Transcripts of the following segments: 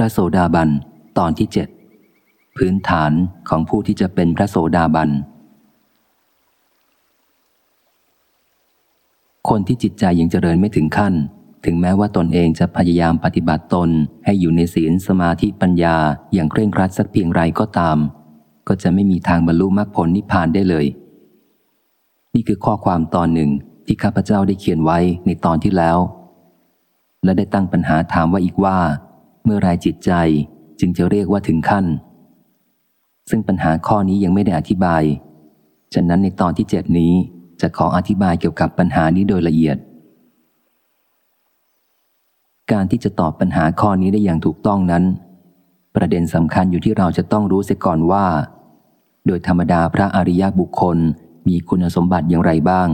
ระโสดาบัน ตอนที่เจ็ดพื้นฐานของผู้ที่จะเป็นพระโสดาบัน คนที่จิตใจยังเจริญไม่ถึงขั้น ถึงแม้ว่าตนเองจะพยายามปฏิบัติตนให้อยู่ในศีลสมาธิปัญญาอย่างเคร่งครัดสักเพียงไรก็ตาม ก็จะไม่มีทางบรรลุมรรคผลนิพพานได้เลย นี่คือข้อความตอนหนึ่งที่ข้าพเจ้าได้เขียนไว้ในตอนที่แล้ว และได้ตั้งปัญหาถามว่าอีกว่า มื่อไรจิตใจจึงจะเรียกว่าถึงขั้น ซึ่งปัญหาข้อนี้ยังไม่ได้อธิบาย ฉะนั้นในตอนที่เจ็ดนี้จะขออธิบายเกี่ยวกับปัญหานี้โดยละเอียด การที่จะตอบปัญหาข้อนี้ได้อย่างถูกต้องนั้น ประเด็นสำคัญอยู่ที่เราจะต้องรู้เสียก่อนว่า โดยธรรมดาพระอริยบุคคลมีคุณสมบัติอย่างไรบ้าง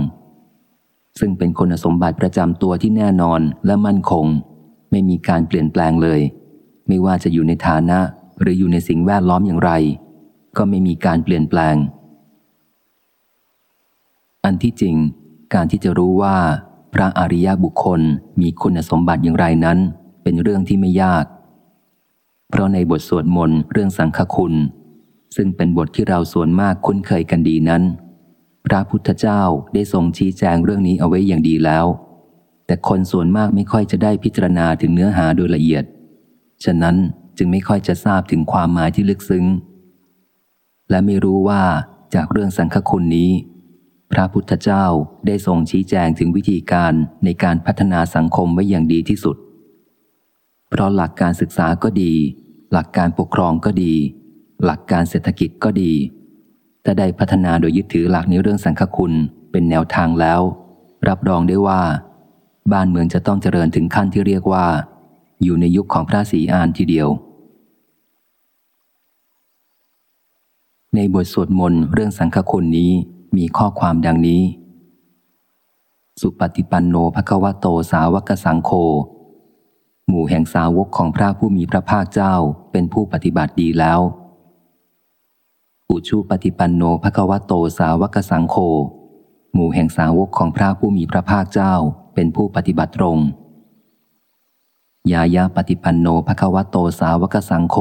ซึ่งเป็นคุณสมบัติประจำตัวที่แน่นอนและมั่นคง ไม่มีการเปลี่ยนแปลงเลย ไม่ว่าจะอยู่ในฐานะหรืออยู่ในสิ่งแวดล้อมอย่างไร ก็ไม่มีการเปลี่ยนแปลง อันที่จริง การที่จะรู้ว่า พระอริยบุคคลมีคุณสมบัติอย่างไรนั้น เป็นเรื่องที่ไม่ยาก เพราะในบทสวดมนต์เรื่องสังฆคุณ ซึ่งเป็นบทที่เราส่วนมากคุ้นเคยกันดีนั้น พระพุทธเจ้าได้ทรงชี้แจงเรื่องนี้เอาไว้อย่างดีแล้ว แต่คนส่วนมากไม่ค่อยจะได้พิจารณาถึงเนื้อหาโดยละเอียด ฉะนั้นจึงไม่ค่อยจะทราบถึงความหมายที่ลึกซึ้ง และไม่รู้ว่าจากเรื่องสังฆคุณนี้ พระพุทธเจ้าได้ทรงชี้แจงถึงวิธีการในการพัฒนาสังคมไว้อย่างดีที่สุด เพราะหลักการศึกษาก็ดี หลักการปกครองก็ดี หลักการเศรษฐกิจก็ดีถ้าได้พัฒนาโดยยึดถือหลักในเรื่องสังฆคุณเป็นแนวทางแล้ว รับรองได้ว่า บ้านเมืองจะต้องเจริญถึงขั้นที่เรียกว่า อยู่ในยุคของพระศรีอานทีเดียว ในบทสวดมนต์เรื่องสังฆคุณนี้มีข้อความดังนี้ สุปฏิปันโนภควโตสาวกสังโฆหมู่แห่งสาวกของพระผู้มีพระภาคเจ้าเป็นผู้ปฏิบัติดีแล้วอุชูปฏิปันโนภควโตสาวกสังโฆหมู่แห่งสาวกของพระผู้มีพระภาคเจ้าเป็นผู้ปฏิบัติตรง ยายาปฏิปันโนภควโตสาวกสังโฆ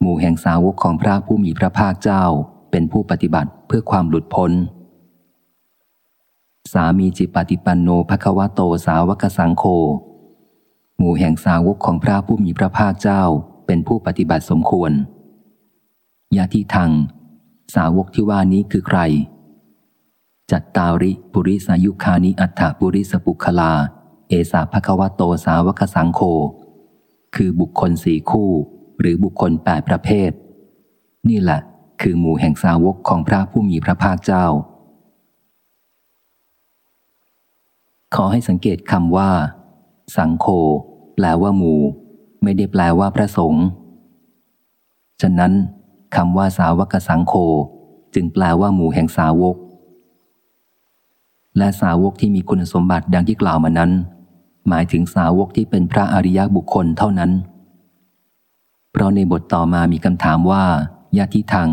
หมู่แห่งสาวกของพระผู้มีพระภาคเจ้าเป็นผู้ปฏิบัติเพื่อความหลุดพ้น สามีจิปฏิปันโนภควโตสาวกสังโฆหมู่แห่งสาวกของพระผู้มีพระภาคเจ้าเป็นผู้ปฏิบัติสมควร ยาที่ทัง สาวกที่ว่านี้คือใคร จัตตาริปุริสายุคานิอัฏฐปุริสปุคลา เอสาภควโตสาวกสังโฆคือบุคคลสี่คู่ หรือบุคคลแปดประเภท นี่แหละ คือหมู่แห่งสาวกของพระผู้มีพระภาคเจ้า ขอให้สังเกตคำว่า สังโฆแปลว่าหมู่ ไม่ได้แปลว่าพระสงฆ์ฉะนั้นคำว่าสาวกสังโฆจึงแปลว่าหมู่แห่งสาวก และสาวกที่มีคุณสมบัติดังที่กล่าวมานั้น หมายถึงสาวกที่เป็นพระอริยบุคคลเท่านั้น เพราะในบทต่อมามีคำถามว่ายาทิทัง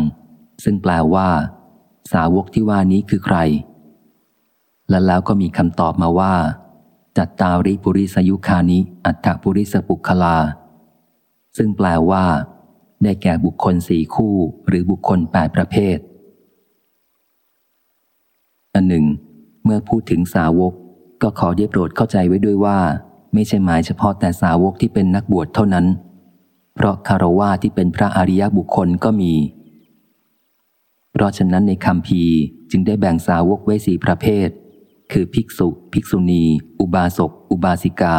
ซึ่งแปลว่า สาวกที่ว่านี้คือใคร และแล้วก็มีคำตอบมาว่า จัตตาริปุริสยุคานิ อัตถปุริสปุคลา ซึ่งแปลว่า ได้แก่บุคคลสี่คู่หรือบุคคลแปดประเภท อันหนึ่ง เมื่อพูดถึงสาวก ก็ขอได้โปรดเข้าใจไว้ด้วยว่า ไม่ใช่หมายเฉพาะแต่สาวกที่เป็นนักบวชเท่านั้น เพราะคารวาที่เป็นพระอริยบุคคลก็มี เพราะฉะนั้นในคำพีจึงได้แบ่งสาวกไว้สี่ประเภท คือภิกษุ ภิกษุณี อุบาสก อุบาสิกา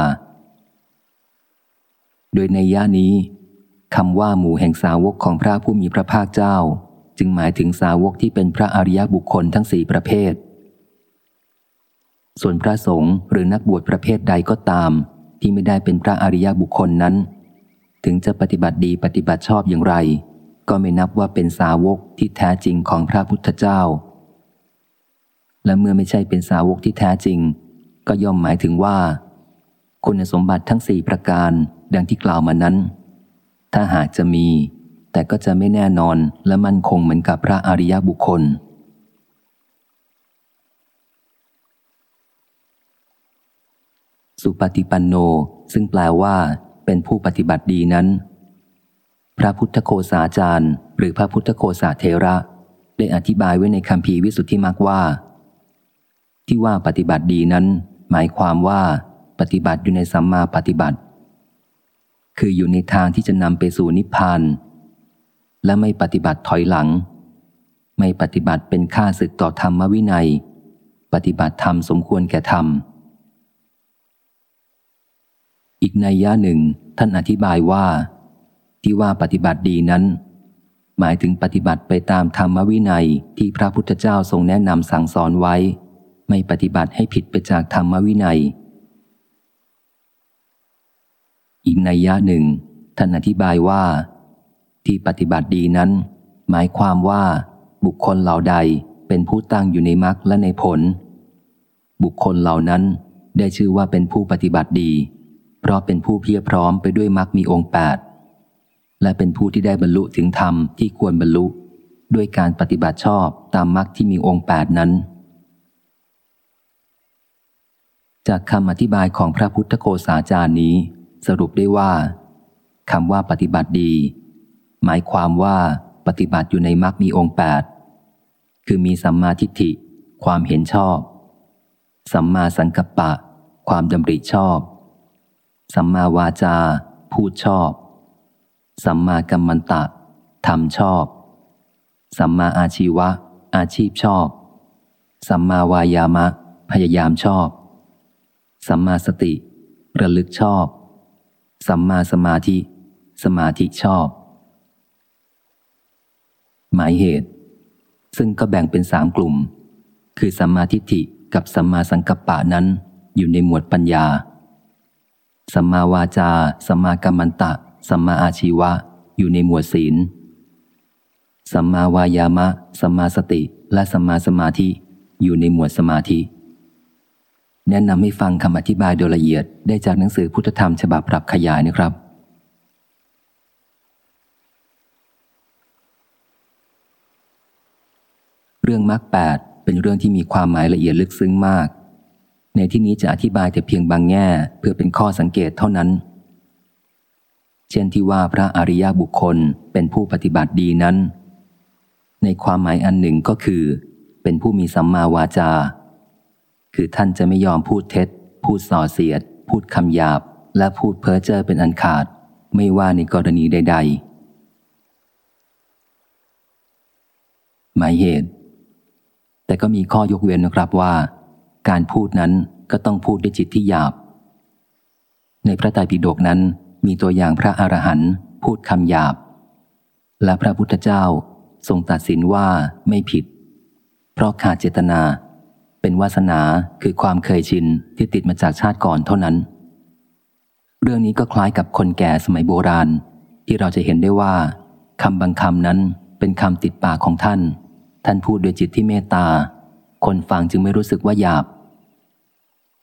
โดยในย่านี้คำว่าหมู่แห่งสาวกของพระผู้มีพระภาคเจ้า จึงหมายถึงสาวกที่เป็นพระอริยบุคคลทั้งสี่ประเภท ส่วนพระสงฆ์หรือนักบวชประเภทใดก็ตาม ที่ไม่ได้เป็นพระอริยบุคคลนั้น ถึงจะปฏิบัติดีปฏิบัติชอบอย่างไร ก็ไม่นับว่าเป็นสาวกที่แท้จริงของพระพุทธเจ้า และเมื่อไม่ใช่เป็นสาวกที่แท้จริง ก็ย่อมหมายถึงว่า คุณสมบัติทั้งสี่ประการดังที่กล่าวมานั้น ถ้าหากจะมี แต่ก็จะไม่แน่นอนและมั่นคงเหมือนกับพระอริยบุคคล สุปฏิปันโน ซึ่งแปลว่า เป็นผู้ปฏิบัติดีนั้น พระพุทธโคสาจารย์ หรือพระพุทธโคสาเทระ ได้อธิบายไว้ในคำพีวิสุทธิมักว่า ที่ว่าปฏิบัติดีนั้น หมายความว่า ปฏิบัติอยู่ในสัมมาปฏิบัติ คืออยู่ในทางที่จะนำไปสู่นิพพานและไม่ปฏิบัติถอยหลัง ไม่ปฏิบัติเป็นค่าศึกต่อธรรมวินัย ปฏิบัติธรรมสมควรแก่ธรรม อี กในย่าหนึ่ง ท่านอธิบายว่า ที่ว่าปฏิบัติดีนั้น หมายถึงปฏิบัติไปตามธรรมวินัยที่พระพุทธเจ้าทรงแนะนำสั่งสอนไว้ ไม่ปฏิบัติให้ผิดไปจากธรรมวินัย อีกในยะหนึ่ง ท่านอธิบายว่า ที่ปฏิบัติดีนั้น หมายความว่าบุคคลเหล่าใดเป็นผู้ตั้งอยู่ในมรรคและในผล บุคคลเหล่านั้นได้ชื่อว่าเป็นผู้ปฏิบัติดี เพราะเป็นผู้เพียรพร้อมไปด้วยมรรคมีองค์แปดและเป็นผู้ที่ได้บรรลุถึงธรรมที่ควรบรรลุ ด้วยการปฏิบัติชอบตามมรรคที่มีองค์แปดนั้น จากคำอธิบายของพระพุทธโคสาจารย์นี้ สรุปได้ว่าคำว่าปฏิบัติดี หมายความว่าปฏิบัติอยู่ในมรรคมีองค์แปดคือมีสัมมาทิฏฐิ ความเห็นชอบ สัมมาสังกัปปะ ความดำริชอบ สัมมาวาจา พูดชอบ สัมมากัมมันตะทำชอบ สัมมาอาชีวะ อาชีพชอบ สัมมาวายามะ พยายามชอบ สัมมาสติ ระลึกชอบ สัมมาสมาธิ สมาธิชอบ หมายเหตุ ซึ่งก็แบ่งเป็นสามกลุ่ม คือสัมมาทิฏฐิกับสัมมาสังกัปปะนั้นอยู่ในหมวดปัญญา สัมมาวาจา สัมมากัมมันตะ สัมมาอาชีวะ อยู่ในหมวดศีล สัมมาวายามะ สัมมาสติ และสัมมาสมาธิ อยู่ในหมวดสมาธิ แนะนำให้ฟังคำอธิบายโดยละเอียดได้จากหนังสือพุทธธรรมฉบับปรับขยายนะครับ เรื่องมรรคแปดเป็นเรื่องที่มีความหมายละเอียดลึกซึ้งมาก ในที่นี้จะอธิบายแต่เพียงบางแง่เพื่อเป็นข้อสังเกตเท่านั้น เช่นที่ว่าพระอริยบุคคลเป็นผู้ปฏิบัติดีนั้น ในความหมายอันหนึ่งก็คือ เป็นผู้มีสัมมาวาจา คือท่านจะไม่ยอมพูดเท็จ พูดส่อเสียด พูดคำหยาบ และพูดเพ้อเจ้อเป็นอันขาด ไม่ว่าในกรณีใด ๆ หมายเหตุ แต่ก็มีข้อยกเว้นนะครับว่า การพูดนั้นก็ต้องพูดด้วยจิตที่หยาบ ในพระไตรปิฎกนั้นมีตัวอย่างพระอรหันต์พูดคำหยาบ และพระพุทธเจ้าทรงตัดสินว่าไม่ผิด เพราะขาดเจตนา เป็นวาสนาคือความเคยชินที่ติดมาจากชาติก่อนเท่านั้น เรื่องนี้ก็คล้ายกับคนแก่สมัยโบราณ ที่เราจะเห็นได้ว่าคำบางคำนั้นเป็นคำติดปากของท่าน ท่านพูดด้วยจิตที่เมตตา คนฟังจึงไม่รู้สึกว่าหยาบ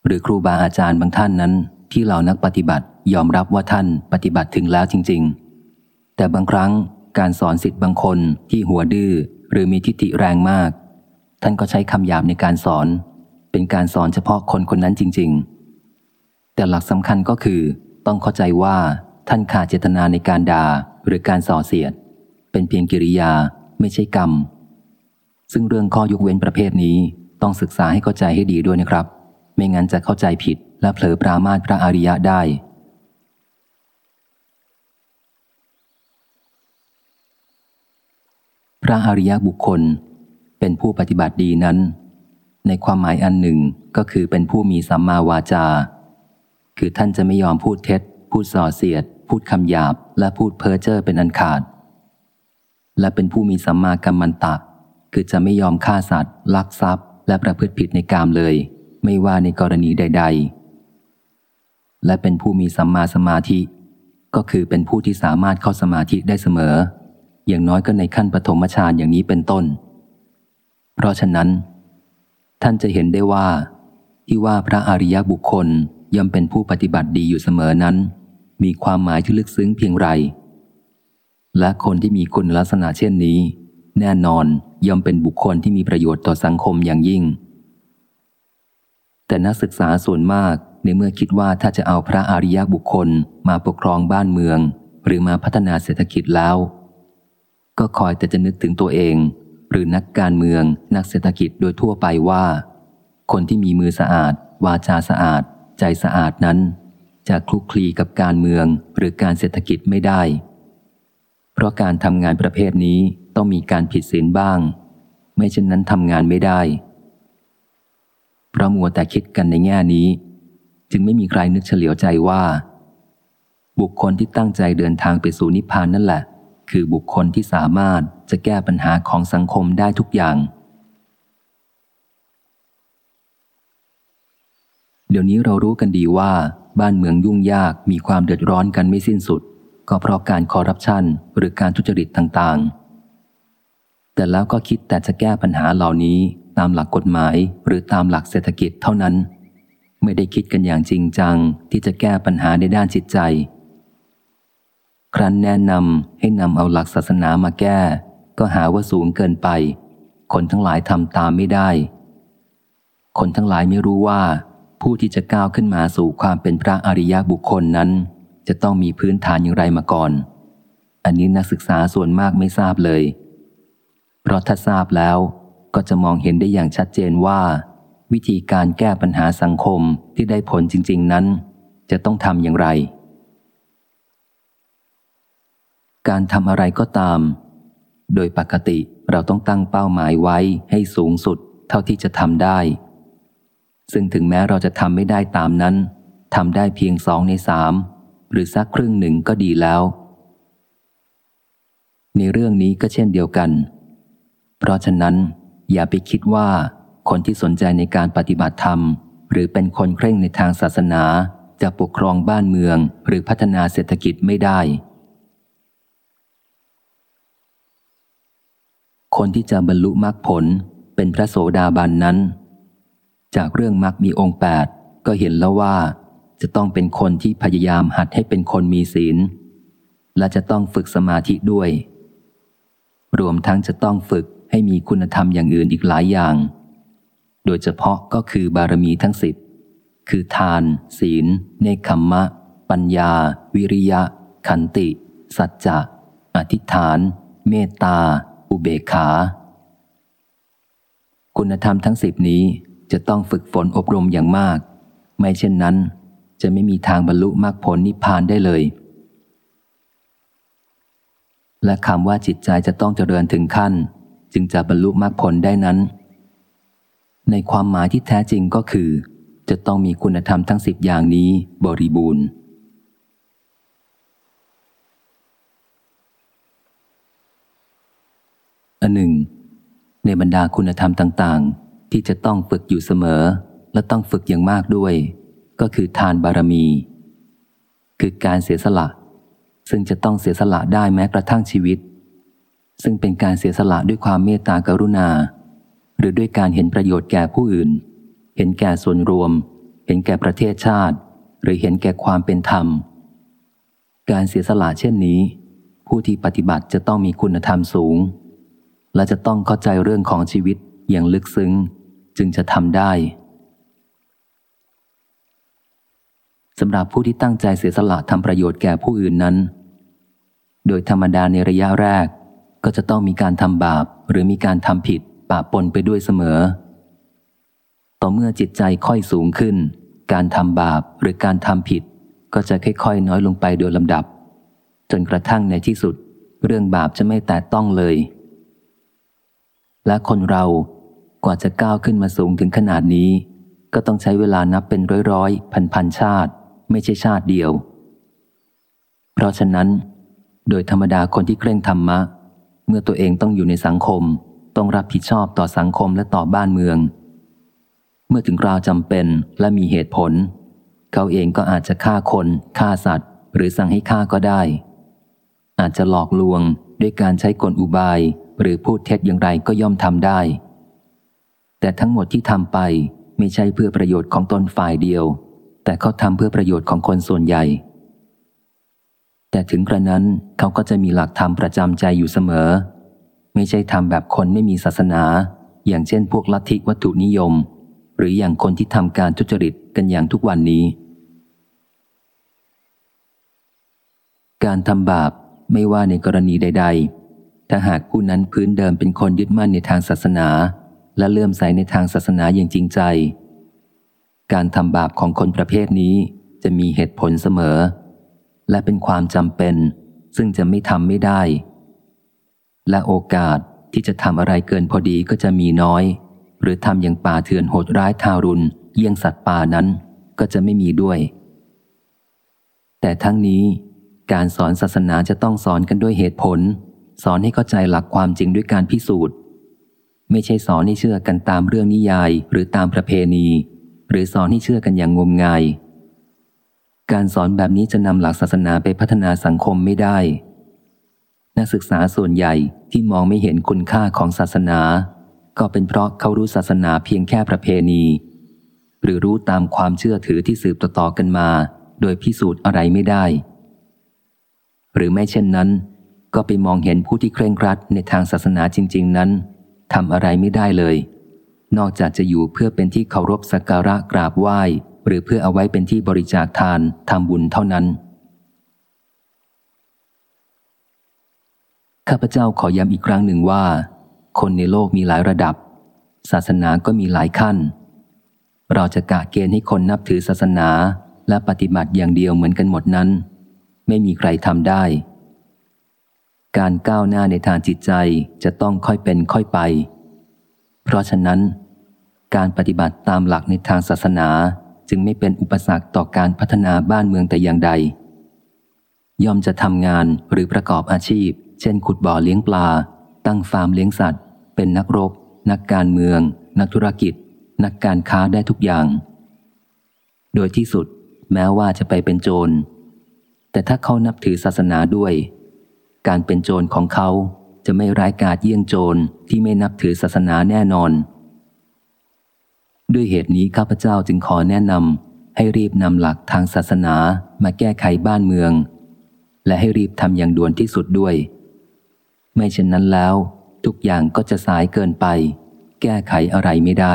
หรือครูบาอาจารย์บางท่านนั้น ที่เหล่านักปฏิบัติยอมรับว่าท่านปฏิบัติถึงแล้วจริง ๆ แต่บางครั้งการสอนสิทธิ์บางคนที่หัวดื้อหรือมีทิฏฐิแรงมาก ท่านก็ใช้คำหยาบในการสอน เป็นการสอนเฉพาะคนคนนั้นจริง ๆ แต่หลักสำคัญก็คือต้องเข้าใจว่าท่านขาดเจตนาในการด่าหรือการส่อเสียด เป็นเพียงกิริยาไม่ใช่กรรม ซึ่งเรื่องข้อยกเว้นประเภทนี้ต้องศึกษาให้เข้าใจให้ดีด้วยนะครับ ไม่งั้นจะเข้าใจผิดและเผลอปรามาสพระอริยะได้ พระอริยบุคคลเป็นผู้ปฏิบัติดีนั้น ในความหมายอันหนึ่งก็คือเป็นผู้มีสัมมาวาจา คือท่านจะไม่ยอมพูดเท็จ พูดส่อเสียด พูดคำหยาบ และพูดเพ้อเจ้อเป็นอันขาด และเป็นผู้มีสัมมากัมมันตะ คือจะไม่ยอมฆ่าสัตว์ ลักทรัพย์ และประพฤติผิดในกามเลย ไม่ว่าในกรณีใด ๆ และเป็นผู้มีสัมมาสมาธิ ก็คือเป็นผู้ที่สามารถเข้าสมาธิได้เสมอ อย่างน้อยก็ในขั้นปฐมฌานอย่างนี้เป็นต้น เพราะฉะนั้น ท่านจะเห็นได้ว่า ที่ว่าพระอริยบุคคลย่อมเป็นผู้ปฏิบัติดีอยู่เสมอนั้น มีความหมายที่ลึกซึ้งเพียงไร และคนที่มีคุณลักษณะเช่นนี้ แน่นอนย่อมเป็นบุคคลที่มีประโยชน์ต่อสังคมอย่างยิ่ง แต่นักศึกษาส่วนมากในเมื่อคิดว่าถ้าจะเอาพระอริยบุคคลมาปกครองบ้านเมือง หรือมาพัฒนาเศรษฐกิจแล้ว ก็คอยแต่จะนึกถึงตัวเอง หรือนักการเมืองนักเศรษฐกิจโดยทั่วไปว่า คนที่มีมือสะอาด วาจาสะอาด ใจสะอาดนั้น จะคลุกคลีกับการเมืองหรือการเศรษฐกิจไม่ได้ เพราะการทำงานประเภทนี้ต้องมีการผิดศีลบ้าง ไม่เช่นนั้นทำงานไม่ได้ ราะมัวแต่คิดกันในแง่นี้ จึงไม่มีใครนึกเฉลียวใจว่า บุคคลที่ตั้งใจเดินทางไปสู่นิพพานนั่นแหละ คือบุคคลที่สามารถจะแก้ปัญหาของสังคมได้ทุกอย่าง เดี๋ยวนี้เรารู้กันดีว่า บ้านเมืองยุ่งยากมีความเดือดร้อนกันไม่สิ้นสุด ก็เพราะการคอร์รัปชันหรือการทุจริตต่างๆ แต่แล้วก็คิดแต่จะแก้ปัญหาเหล่านี้ ตามหลักกฎหมายหรือตามหลักเศรษฐกิจเท่านั้น ไม่ได้คิดกันอย่างจริงจังที่จะแก้ปัญหาในด้านจิตใจ ครั้นแนะนำให้นำเอาหลักศาสนามาแก้ ก็หาว่าสูงเกินไป คนทั้งหลายทำตามไม่ได้ คนทั้งหลายไม่รู้ว่า ผู้ที่จะก้าวขึ้นมาสู่ความเป็นพระอริยบุคคลนั้น จะต้องมีพื้นฐานอย่างไรมาก่อน อันนี้นักศึกษาส่วนมากไม่ทราบเลย เพราะถ้าทราบแล้ว ก็จะมองเห็นได้อย่างชัดเจนว่า วิธีการแก้ปัญหาสังคมที่ได้ผลจริง ๆ นั้น จะต้องทำอย่างไร การทำอะไรก็ตาม โดยปกติเราต้องตั้งเป้าหมายไว้ให้สูงสุดเท่าที่จะทำได้ ซึ่งถึงแม้เราจะทำไม่ได้ตามนั้นทำได้เพียงสองในสามหรือสักครึ่งหนึ่งก็ดีแล้ว ในเรื่องนี้ก็เช่นเดียวกัน เพราะฉะนั้น อย่าไปคิดว่าคนที่สนใจในการปฏิบัติธรรม หรือเป็นคนเคร่งในทางศาสนา จะปกครองบ้านเมือง หรือพัฒนาเศรษฐกิจไม่ได้ คนที่จะบรรลุมรรคผลเป็นพระโสดาบันนั้น จากเรื่องมรรคมีองค์แปดก็เห็นแล้วว่า จะต้องเป็นคนที่พยายามหัดให้เป็นคนมีศีล และจะต้องฝึกสมาธิด้วย รวมทั้งจะต้องฝึก ให้มีคุณธรรมอย่างอื่นอีกหลายอย่าง โดยเฉพาะก็คือบารมีทั้งสิบ คือทาน ศีล เนคขมมะ ปัญญา วิริยะ ขันติ สัจจะ อธิษฐาน เมตตา อุเบกขา คุณธรรมทั้งสิบนี้จะต้องฝึกฝนอบรมอย่างมาก ไม่เช่นนั้น จะไม่มีทางบรรลุมรรคผลนิพพานได้เลย และคำว่าจิตใจจะต้องเจริญถึงขั้น จึงจะบรรลุมรรคผลได้นั้น ในความหมายที่แท้จริงก็คือ จะต้องมีคุณธรรมทั้งสิบอย่างนี้บริบูรณ์ อันหนึ่ง ในบรรดาคุณธรรมต่างๆ ที่จะต้องฝึกอยู่เสมอ และต้องฝึกอย่างมากด้วย ก็คือทานบารมี คือการเสียสละ ซึ่งจะต้องเสียสละได้แม้กระทั่งชีวิต ซึ่งเป็นการเสียสละด้วยความเมตตากรุณา หรือด้วยการเห็นประโยชน์แก่ผู้อื่น เห็นแก่ส่วนรวม เห็นแก่ประเทศชาติ หรือเห็นแก่ความเป็นธรรม การเสียสละเช่นนี้ ผู้ที่ปฏิบัติจะต้องมีคุณธรรมสูง และจะต้องเข้าใจเรื่องของชีวิตอย่างลึกซึ้ง จึงจะทำได้สำหรับผู้ที่ตั้งใจเสียสละทำประโยชน์แก่ผู้อื่นนั้น โดยธรรมดาในระยะแรก ก็จะต้องมีการทำบาปหรือมีการทำผิดปะปนไปด้วยเสมอ ต่อเมื่อจิตใจค่อยสูงขึ้น การทำบาปหรือการทำผิด ก็จะค่อยๆ น้อยลงไปโดยลำดับ จนกระทั่งในที่สุด เรื่องบาปจะไม่แตะต้องเลย และคนเรากว่าจะก้าวขึ้นมาสูงถึงขนาดนี้ ก็ต้องใช้เวลานับเป็นร้อยๆ พันๆชาติ ไม่ใช่ชาติเดียว เพราะฉะนั้น โดยธรรมดาคนที่เคร่งธรรมะ เมื่อตัวเองต้องอยู่ในสังคม ต้องรับผิดชอบต่อสังคมและต่อบ้านเมือง เมื่อถึงคราวจำเป็นและมีเหตุผล เขาเองก็อาจจะฆ่าคนฆ่าสัตว์ หรือสั่งให้ฆ่าก็ได้ อาจจะหลอกลวงด้วยการใช้กลอุบาย หรือพูดเท็จอย่างไรก็ย่อมทำได้ แต่ทั้งหมดที่ทำไปไม่ใช่เพื่อประโยชน์ของตนฝ่ายเดียว แต่เขาทำเพื่อประโยชน์ของคนส่วนใหญ่ แต่ถึงกระนั้นเขาก็จะมีหลักธรรมประจำใจอยู่เสมอ ไม่ใช่ทำแบบคนไม่มีศาสนา อย่างเช่นพวกลัทธิวัตถุนิยม หรืออย่างคนที่ทำการทุจริตกันอย่างทุกวันนี้ การทำบาปไม่ว่าในกรณีใด ๆ ถ้าหากผู้นั้นพื้นเดิมเป็นคนยึดมั่นในทางศาสนา และเลื่อมใสในทางศาสนาอย่างจริงใจ การทำบาปของคนประเภทนี้จะมีเหตุผลเสมอ และเป็นความจำเป็น ซึ่งจะไม่ทำไม่ได้ และโอกาสที่จะทำอะไรเกินพอดีก็จะมีน้อย หรือทำอย่างป่าเถื่อนโหดร้ายทารุณ เยี่ยงสัตว์ป่านั้นก็จะไม่มีด้วย แต่ทั้งนี้การสอนศาสนาจะต้องสอนกันด้วยเหตุผล สอนให้เข้าใจหลักความจริงด้วยการพิสูจน์ ไม่ใช่สอนให้เชื่อกันตามเรื่องนิยาย หรือตามประเพณี หรือสอนให้เชื่อกันอย่างงมงาย การสอนแบบนี้จะนำหลักศาสนาไปพัฒนาสังคมไม่ได้ นักศึกษาส่วนใหญ่ที่มองไม่เห็นคุณค่าของศาสนา ก็เป็นเพราะเขารู้ศาสนาเพียงแค่ประเพณี หรือรู้ตามความเชื่อถือที่สืบต่อๆกันมา โดยพิสูจน์อะไรไม่ได้ หรือไม่เช่นนั้น ก็ไปมองเห็นผู้ที่เคร่งครัดในทางศาสนาจริง ๆ นั้นทำอะไรไม่ได้เลย นอกจากจะอยู่เพื่อเป็นที่เคารพสักการะกราบไหว้ หรือเพื่อเอาไว้เป็นที่บริจาคทานทำบุญเท่านั้น ข้าพเจ้าขอย้ำอีกครั้งหนึ่งว่า คนในโลกมีหลายระดับ ศาสนาก็มีหลายขั้น เราจะกะเกณฑ์ให้คนนับถือศาสนาและปฏิบัติอย่างเดียวเหมือนกันหมดนั้น ไม่มีใครทำได้ การก้าวหน้าในทางจิตใจจะต้องค่อยเป็นค่อยไป เพราะฉะนั้นการปฏิบัติตามหลักในทางศาสนา จึงไม่เป็นอุปสรรคต่อการพัฒนาบ้านเมืองแต่อย่างใด ย่อมจะทำงานหรือประกอบอาชีพ เช่น ขุดบ่อเลี้ยงปลา ตั้งฟาร์มเลี้ยงสัตว์ เป็นนักรบ นักการเมือง นักธุรกิจ นักการค้าได้ทุกอย่าง โดยที่สุดแม้ว่าจะไปเป็นโจร แต่ถ้าเขานับถือศาสนาด้วย การเป็นโจรของเขาจะไม่ร้ายกาจเยี่ยงโจรที่ไม่นับถือศาสนาแน่นอน ด้วยเหตุนี้ข้าพเจ้าจึงขอแนะนำให้รีบนำหลักทางศาสนามาแก้ไขบ้านเมือง และให้รีบทำอย่างด่วนที่สุดด้วย ไม่เช่นนั้นแล้ว ทุกอย่างก็จะสายเกินไป แก้ไขอะไรไม่ได้